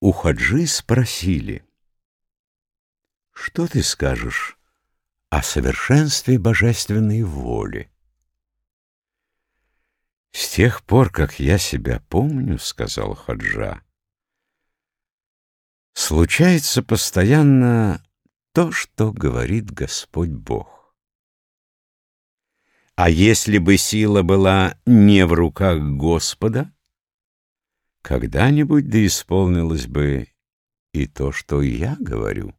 У Хаджи спросили, «Что ты скажешь о совершенстве божественной воли?» «С тех пор, как я себя помню, — сказал Хаджа, — случается постоянно то, что говорит Господь Бог. А если бы сила была не в руках Господа, когда-нибудь да исполнилось бы и то, что я говорю.